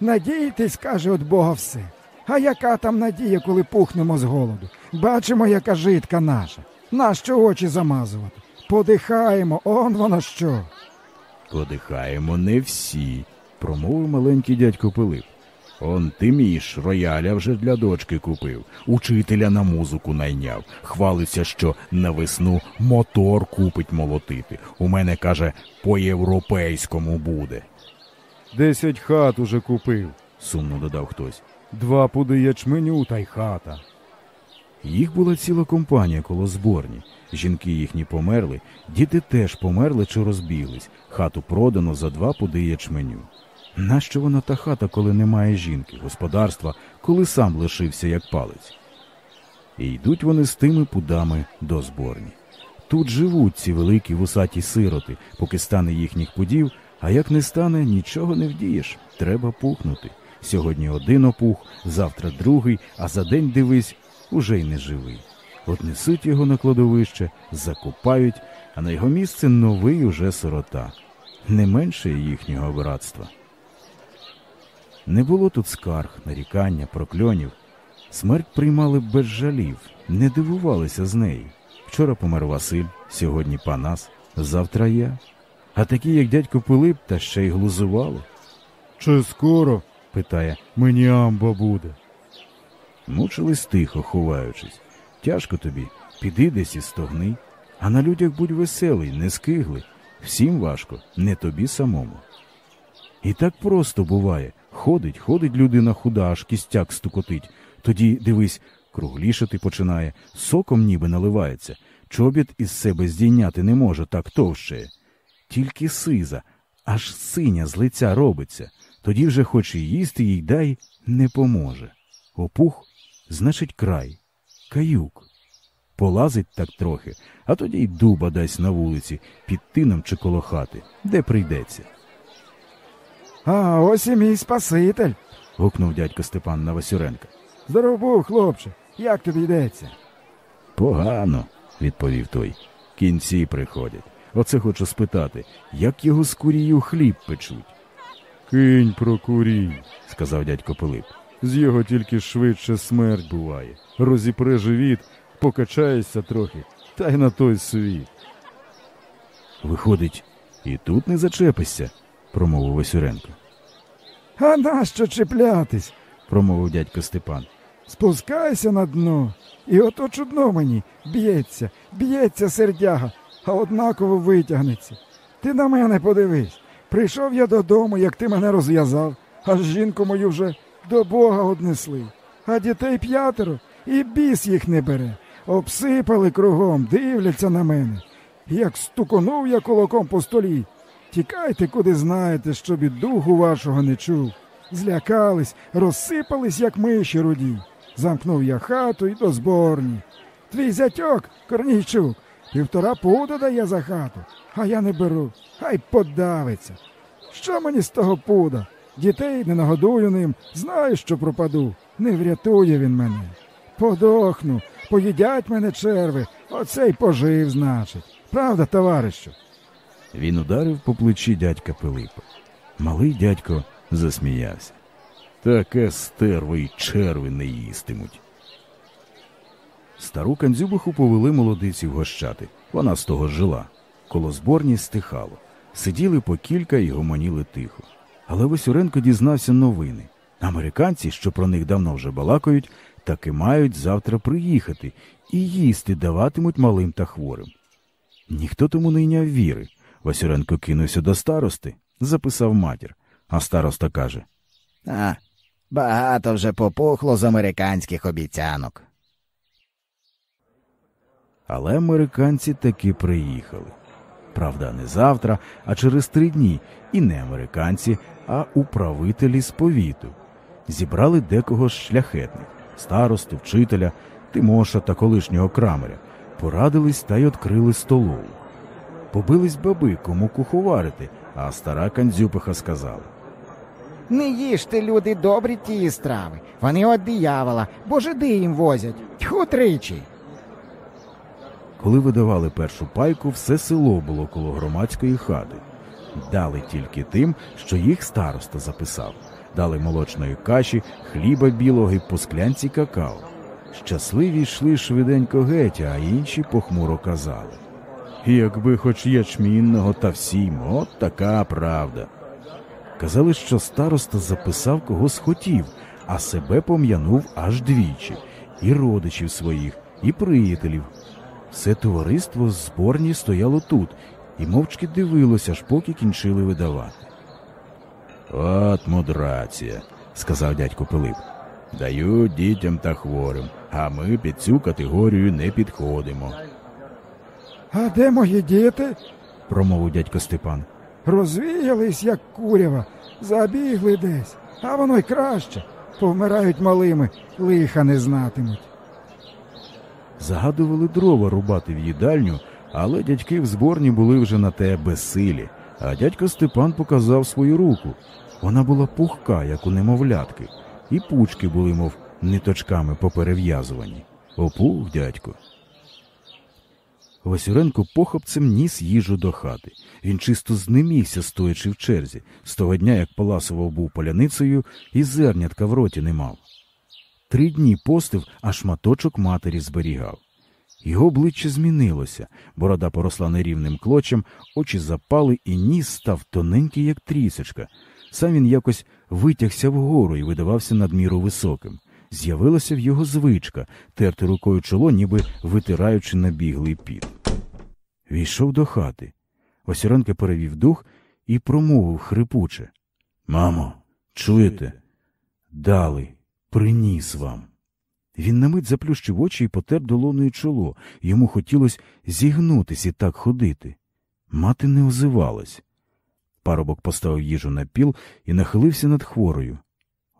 Надійтесь, каже от Бога все. А яка там надія, коли пухнемо з голоду? Бачимо, яка житка наша. Нащо очі замазувати? Подихаємо, он воно що. Подихаємо не всі, промовив маленький дядько Пилип. Он Тиміш рояля вже для дочки купив, учителя на музику найняв. Хвалиться, що на весну мотор купить молотити. У мене каже, по-європейському буде. Десять хат уже купив. Сумно додав хтось. Два пуди ячменю та й хата. Їх була ціла компанія коло зборні. Жінки їхні померли, діти теж померли чи розбіглись. Хату продано за два пуди ячменю. Нащо вона та хата, коли немає жінки, господарства, коли сам лишився як палець? І йдуть вони з тими пудами до зборні. Тут живуть ці великі вусаті сироти, поки стане їхніх пудів, а як не стане, нічого не вдієш. Треба пухнути. Сьогодні один опух, завтра другий, а за день дивись, уже й не живий. От несуть його на кладовище, закопають, а на його місце новий уже сирота. Не менше їхнього братства. Не було тут скарг, нарікання, прокльонів. Смерть приймали без жалів, не дивувалися з нею. Вчора помер Василь, сьогодні Панас, завтра я. А такі, як дядько Пилип, та ще й глузували. Чи скоро, Питає, мені амба буде. мучились тихо, ховаючись. Тяжко тобі, піди десь і стогни. А на людях будь веселий, не скигли. Всім важко, не тобі самому. І так просто буває. Ходить, ходить людина худа, аж кістяк стукотить. Тоді, дивись, круглішати починає, соком ніби наливається. Чобіт із себе здійняти не може, так товщає. Тільки сиза, аж синя з лиця робиться. Тоді вже хоч і їсти їй дай, не поможе. Опух значить край, каюк. Полазить так трохи, а тоді й дуба дасть на вулиці, під тином чи коло хати, де прийдеться. А ось і мій Спаситель. гукнув дядько Степан на Васюренка. Здоров був, хлопче. Як тобі йдеться? Погано, відповів той. Кінці приходять. Оце хочу спитати, як його з курію хліб печуть, Кинь про курій. сказав дядько Пилип. З його тільки швидше смерть буває. Розіпре живіт, покачаєшся трохи, та й на той світ. Виходить, і тут не зачепишся, промовив Васюренко. А нащо чіплятись? Промовив дядько Степан. Спускайся на дно. І ото чудно мені б'ється, б'ється сердяга, а однаково витягнеться. Ти на мене подивись. Прийшов я додому, як ти мене розв'язав, аж жінку мою вже до Бога однесли. А дітей п'ятеро, і біс їх не бере. Обсипали кругом, дивляться на мене. Як стуконув я кулаком по столі. Тікайте, куди знаєте, щоб і духу вашого не чув. Злякались, розсипались, як миші руді. Замкнув я хату і до зборні. Твій зятьок, Корнійчук, півтора пуда дає за хату, а я не беру, хай подавиться. Що мені з того пуда? Дітей не нагодую ним, знаю, що пропаду. Не врятує він мене. Подохну, поїдять мене черви, оце й пожив, значить. Правда, товаришу? Він ударив по плечі дядька Пилипа. Малий дядько засміявся. Таке стерви й черви не їстимуть. Стару Кандзюбиху повели молодиці вгощати. Вона з того жила. Коло зборні стихало. Сиділи по кілька і гомоніли тихо. Але Васюренко дізнався новини. Американці, що про них давно вже балакають, таки мають завтра приїхати і їсти даватимуть малим та хворим. Ніхто тому не йняв віри. Васюренко кинувся до старости, записав матір. А староста каже: А, багато вже попухло з американських обіцянок. Але американці таки приїхали. Правда, не завтра, а через три дні. І не американці, а управителі з повіту. Зібрали декого з шляхетних старосту, вчителя, Тимоша та колишнього крамаря. Порадились та й відкрили столову. Побились баби, кому куховарити, а стара Кандзюпиха сказала. Не їжте, люди, добрі тії страви. Вони от диявола, бо жиди їм возять. Тьху тричі. Коли видавали першу пайку, все село було коло громадської хати. Дали тільки тим, що їх староста записав. дали молочної каші, хліба білого і по склянці какао. Щасливі йшли швиденько геть, а інші похмуро казали. Якби хоч ячмінного та всім, от така правда. Казали, що староста записав кого схотів, а себе пом'янув аж двічі, і родичів своїх, і приятелів. Все товариство з зборні стояло тут і мовчки дивилося, аж поки кінчили видавати. От мудрація, сказав дядько Пилип. Дають дітям та хворим, а ми під цю категорію не підходимо. А де мої діти? промовив дядько Степан. Розвіялись, як курява, забігли десь, а воно й краще. Повмирають малими, лиха не знатимуть. Загадували дрова рубати в їдальню, але дядьки в зборні були вже на те безсилі, а дядько Степан показав свою руку. Вона була пухка, як у немовлятки, і пучки були, мов ниточками поперев'язувані. Опух, дядько. Васюренко похопцем ніс їжу до хати. Він чисто знемігся, стоячи в черзі, з того дня, як поласував був поляницею, і зернятка в роті не мав. Три дні постив, а шматочок матері зберігав. Його обличчя змінилося, борода поросла нерівним клочем, очі запали, і ніс став тоненький, як трісочка. Сам він якось витягся вгору і видавався надміру високим. З'явилася в його звичка терти рукою чоло, ніби витираючи набіглий піт. Війшов до хати. Осіренко перевів дух і промовив хрипуче. Мамо, чуєте? Дали, приніс вам. Він на мить заплющив очі і потер долоною чоло. Йому хотілося зігнутись і так ходити. Мати не озивалась. Парубок поставив їжу на піл і нахилився над хворою.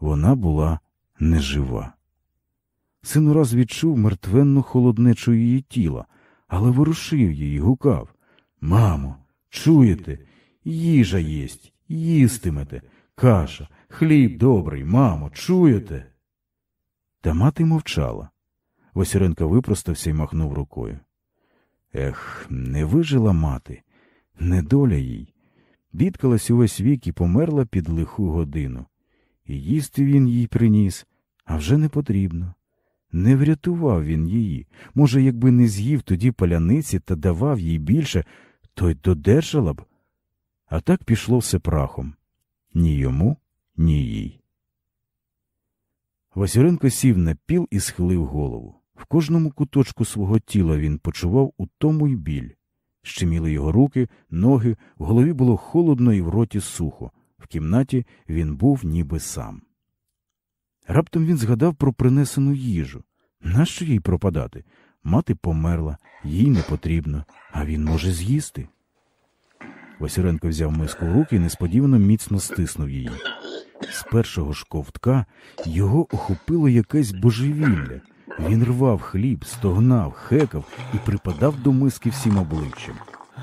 Вона була нежива. Син ураз відчув мертвенну холоднечу її тіла, але ворушив її, гукав. Мамо, чуєте? Їжа єсть, їстимете, каша, хліб добрий, мамо, чуєте? Та мати мовчала. Васюренко випростався і махнув рукою. Ех, не вижила мати, недоля їй. Бідкалась увесь вік і померла під лиху годину. І їсти він їй приніс, а вже не потрібно. Не врятував він її. Може, якби не з'їв тоді паляниці та давав їй більше, то й додержала б. А так пішло все прахом ні йому, ні їй. Васюренко сів на піл і схилив голову. В кожному куточку свого тіла він почував утому й біль. Щеміли його руки, ноги, в голові було холодно і в роті сухо. В кімнаті він був ніби сам. Раптом він згадав про принесену їжу. Нащо їй пропадати? Мати померла, їй не потрібно, а він може з'їсти. Васюренко взяв миску в руки і несподівано міцно стиснув її. З першого ж ковтка його охопило якесь божевілля. Він рвав хліб, стогнав, хекав і припадав до миски всім обличчям.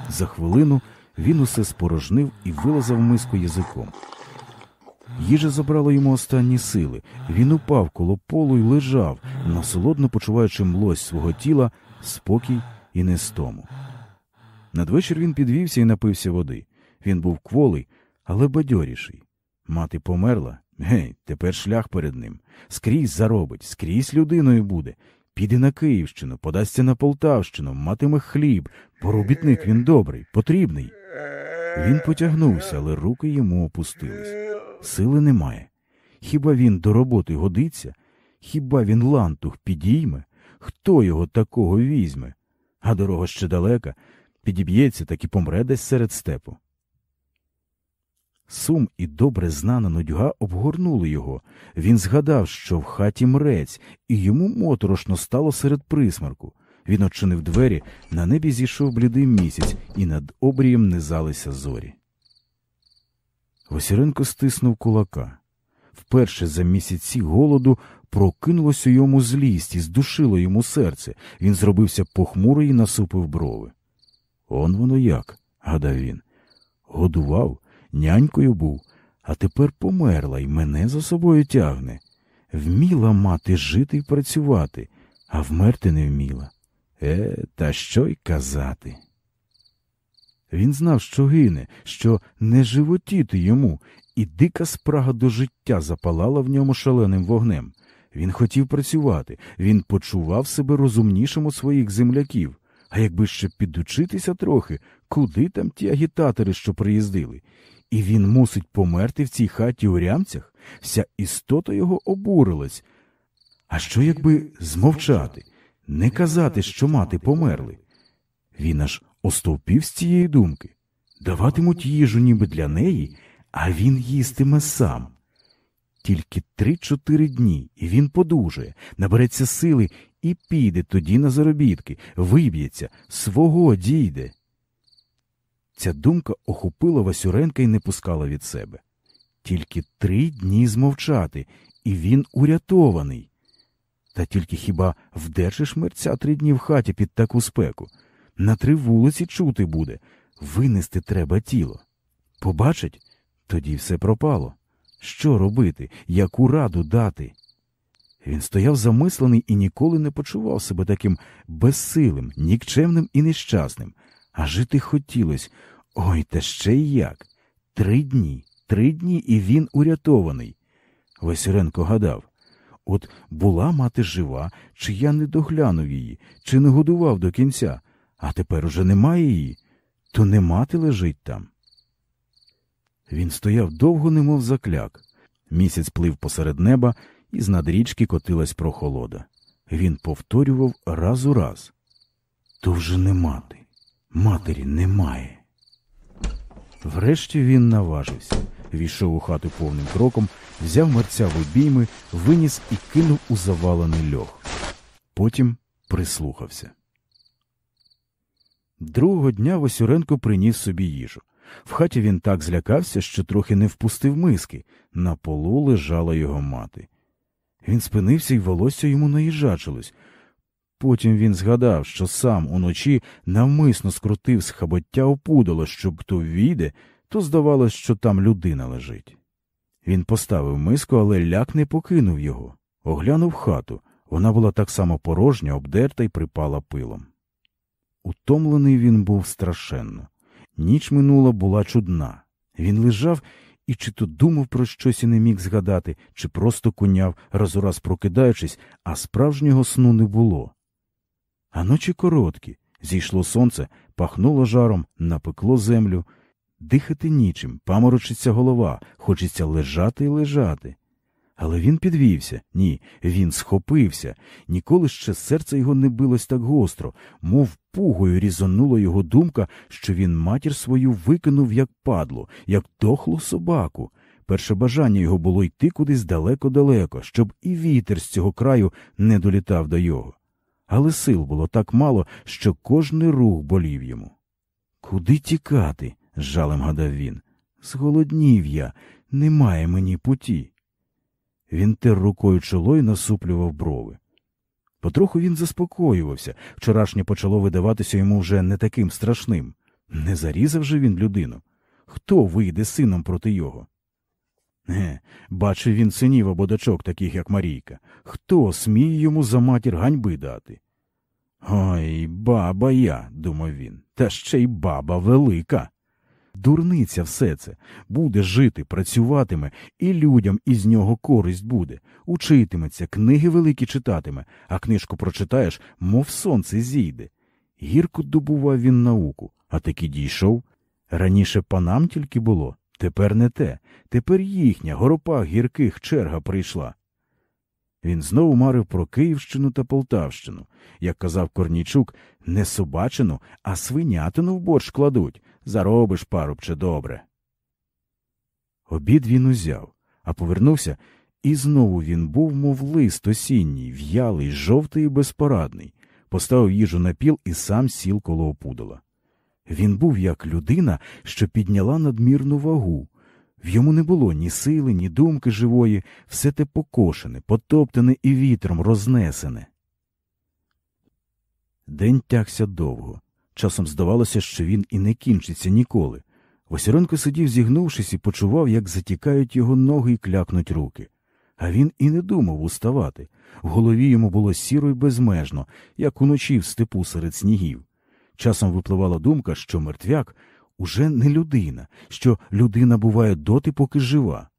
За хвилину він усе спорожнив і вилазав миску язиком. Їжа забрала йому останні сили. Він упав коло полу й лежав, насолодно почуваючи млось свого тіла, спокій і нестому. Надвечір він підвівся і напився води. Він був кволий, але бадьоріший. Мати померла. Гей, тепер шлях перед ним. Скрізь заробить, скрізь людиною буде. Піде на Київщину, подасться на Полтавщину, матиме хліб. Поробітник він добрий, потрібний. Він потягнувся, але руки йому опустились. Сили немає. Хіба він до роботи годиться? Хіба він лантух підійме? Хто його такого візьме? А дорога ще далека, підіб'ється, так і помре десь серед степу. Сум і добре знана нудьга обгорнули його. Він згадав, що в хаті мрець, і йому моторошно стало серед присмарку. Він очинив двері, на небі зійшов блідий місяць, і над обрієм низалися зорі. Васіренко стиснув кулака. Вперше за місяці голоду прокинулося йому злість і здушило йому серце. Він зробився похмурий і насупив брови. Он воно як, гадав він. Годував, нянькою був, а тепер померла і мене за собою тягне. Вміла мати жити й працювати, а вмерти не вміла. Е, та що й казати. Він знав, що гине, що не животіти йому, і дика спрага до життя запалала в ньому шаленим вогнем. Він хотів працювати, він почував себе розумнішим у своїх земляків. А якби ще підучитися трохи, куди там ті агітатори, що приїздили? І він мусить померти в цій хаті у рямцях? Вся істота його обурилась. А що, якби змовчати, не казати, що мати померли? Він аж остовпів з цієї думки. Даватимуть їжу ніби для неї, а він їстиме сам. Тільки три-чотири дні, і він подужає, набереться сили і піде тоді на заробітки, виб'ється, свого дійде. Ця думка охопила Васюренка і не пускала від себе. Тільки три дні змовчати, і він урятований. Та тільки хіба вдержиш мерця три дні в хаті під таку спеку? На три вулиці чути буде, винести треба тіло. Побачить, тоді все пропало. Що робити, яку раду дати? Він стояв замислений і ніколи не почував себе таким безсилим, нікчемним і нещасним. А жити хотілось. Ой, та ще й як. Три дні, три дні, і він урятований. Васюренко гадав от була мати жива, чи я не доглянув її, чи не годував до кінця, а тепер уже немає її, то не мати лежить там. Він стояв довго, немов закляк. Місяць плив посеред неба, і з над річки котилась прохолода. Він повторював раз у раз то вже не мати, матері немає. Врешті він наважився, війшов у хату повним кроком, взяв мерця в обійми, виніс і кинув у завалений льох. Потім прислухався. Другого дня Васюренко приніс собі їжу. В хаті він так злякався, що трохи не впустив миски. На полу лежала його мати. Він спинився і волосся йому наїжачилось. Потім він згадав, що сам уночі навмисно скрутив з хабоття опудало, щоб хто війде, то здавалось, що там людина лежить. Він поставив миску, але ляк не покинув його. Оглянув хату. Вона була так само порожня, обдерта й припала пилом. Утомлений він був страшенно. Ніч минула була чудна. Він лежав і чи то думав про щось і не міг згадати, чи просто куняв, раз у раз прокидаючись, а справжнього сну не було. А ночі короткі, зійшло сонце, пахнуло жаром, напекло землю. Дихати нічим, паморочиться голова, хочеться лежати і лежати. Але він підвівся, ні, він схопився. Ніколи ще серце його не билось так гостро, мов пугою різонула його думка, що він матір свою викинув як падло, як дохлу собаку. Перше бажання його було йти кудись далеко-далеко, щоб і вітер з цього краю не долітав до його. Але сил було так мало, що кожний рух болів йому. Куди тікати? з жалем гадав він. Зголоднів я, немає мені путі. Він тер рукою чоло й насуплював брови. Потроху він заспокоювався, вчорашнє почало видаватися йому вже не таким страшним. Не зарізав же він людину. Хто вийде сином проти його? Не, бачив він синів або дочок, таких, як Марійка. Хто сміє йому за матір ганьби дати? Ой, баба я, думав він, та ще й баба велика. Дурниця все це буде жити, працюватиме, і людям із нього користь буде, учитиметься, книги великі читатиме, а книжку прочитаєш, мов сонце зійде. Гірко добував він науку, а таки дійшов. Раніше панам тільки було, тепер не те, тепер їхня горопа гірких черга прийшла. Він знову марив про Київщину та Полтавщину. Як казав Корнійчук, не собачину, а свинятину в борщ кладуть. Заробиш, парубче, добре. Обід він узяв, а повернувся, і знову він був, мов лист осінній, в'ялий, жовтий і безпорадний, поставив їжу на піл і сам сіл коло опудала. Він був як людина, що підняла надмірну вагу. В йому не було ні сили, ні думки живої, все те покошене, потоптане і вітром рознесене. День тягся довго. Часом здавалося, що він і не кінчиться ніколи. Васюренко сидів, зігнувшись, і почував, як затікають його ноги і клякнуть руки. А він і не думав уставати. В голові йому було сіро й безмежно, як уночі в степу серед снігів. Часом випливала думка, що мертвяк уже не людина, що людина буває доти, поки жива.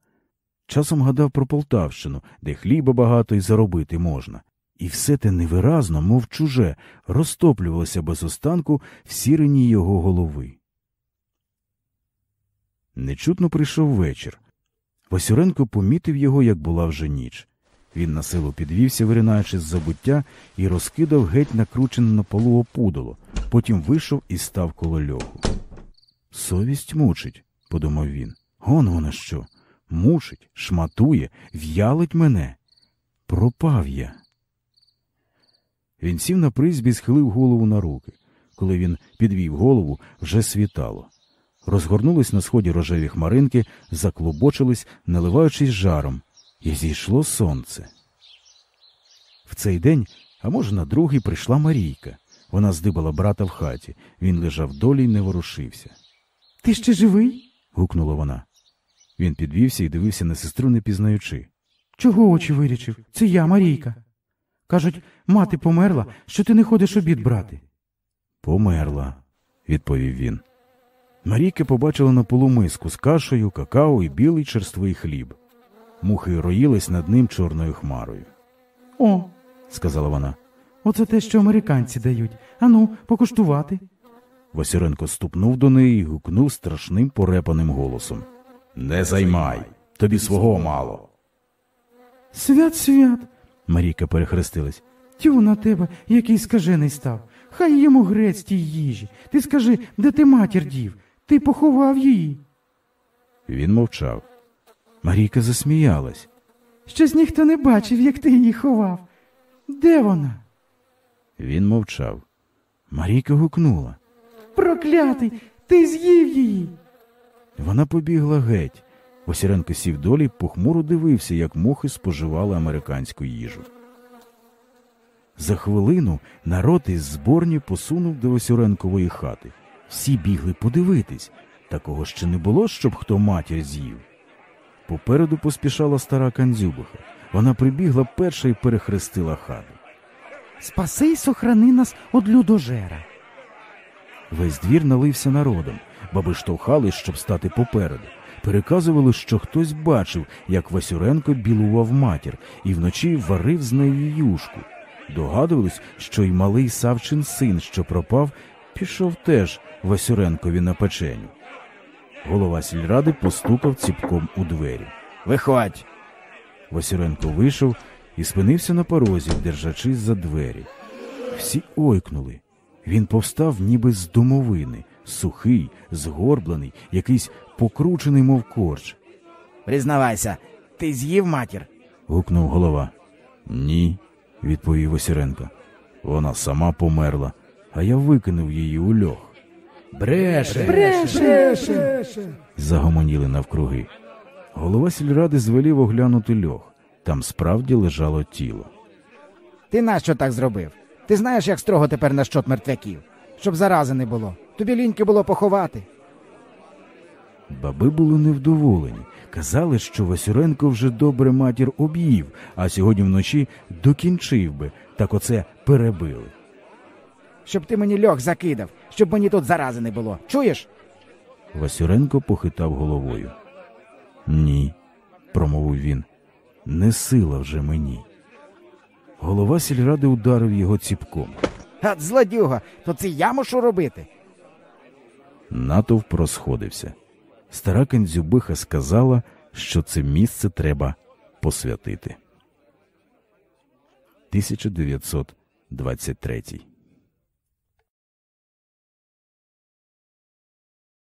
Часом гадав про Полтавщину, де хліба багато і заробити можна. І все те невиразно, мов чуже, розтоплювалося без останку в сірені його голови. Нечутно прийшов вечір. Васюренко помітив його, як була вже ніч. Він на силу підвівся, виринаючи з забуття, і розкидав геть накручене на полу опудоло, потім вийшов і став коло льоху. Совість мучить, подумав він. Он вона що? Мучить, шматує, в'ялить мене. Пропав я. Він сів на призбі і схилив голову на руки. Коли він підвів голову, вже світало. Розгорнулись на сході рожеві хмаринки, заклобочились, наливаючись жаром, і зійшло сонце. В цей день, а може, на другий, прийшла Марійка. Вона здибала брата в хаті. Він лежав долі й не ворушився. Ти ще живий? гукнула вона. Він підвівся і дивився на сестру, не пізнаючи. Чого очі вирічив? Це я, Марійка. Кажуть, мати померла, що ти не ходиш обід брати. Померла, відповів він. Марійка побачила на полу миску з кашею, какао і білий черствий хліб. Мухи роїлись над ним чорною хмарою. О, Сказала вона. оце те, що американці дають. Ану, покуштувати. Васюренко ступнув до неї і гукнув страшним порепаним голосом. Не займай, тобі свого мало. Свят, свят. Марійка перехрестилась. Тю на тебе, який скажений став. Хай йому грець тій їжі. Ти скажи, де ти матір дів? Ти поховав її. Він мовчав. Марійка засміялась. Щось ніхто не бачив, як ти її ховав. Де вона? Він мовчав. Марійка гукнула. Проклятий, ти з'їв її. Вона побігла геть. Васіренко сів долі похмуро дивився, як мухи споживали американську їжу. За хвилину народ із зборні посунув до Васюренкової хати. Всі бігли подивитись. Такого ще не було, щоб хто матір з'їв. Попереду поспішала стара кандзюбиха. Вона прибігла перша і перехрестила хату. Спаси й сохрани нас од людожера. Весь двір налився народом. Баби штовхались, щоб стати попереду. Переказували, що хтось бачив, як Васюренко білував матір і вночі варив з нею юшку. Догадувались, що й малий Савчин син, що пропав, пішов теж Васюренкові на печеню. Голова сільради постукав ціпком у двері. Виходь. Васюренко вийшов і спинився на порозі, держачись за двері. Всі ойкнули. Він повстав ніби з домовини, сухий, згорблений, якийсь покручений, мов корч. Признавайся, ти з'їв матір? гукнув голова. Ні, відповів Васюренко. Вона сама померла, а я викинув її у льох. Бреше. Бреше! загомоніли навкруги. Голова сільради звелів оглянути льох. Там справді лежало тіло. Ти нащо так зробив? Ти знаєш, як строго тепер на щот мертвяків? Щоб зарази не було. Тобі ліньки було поховати. Баби були невдоволені. Казали, що Васюренко вже добре матір об'їв, а сьогодні вночі докінчив би, так оце перебили. Щоб ти мені льох закидав, щоб мені тут зарази не було. Чуєш? Васюренко похитав головою. Ні, промовив він, не сила вже мені. Голова сільради ударив його ціпком. Гад, злодюга, то це я мушу робити. Натовп розходився. Стара Кандзюбиха сказала, що це місце треба посвятити. 1923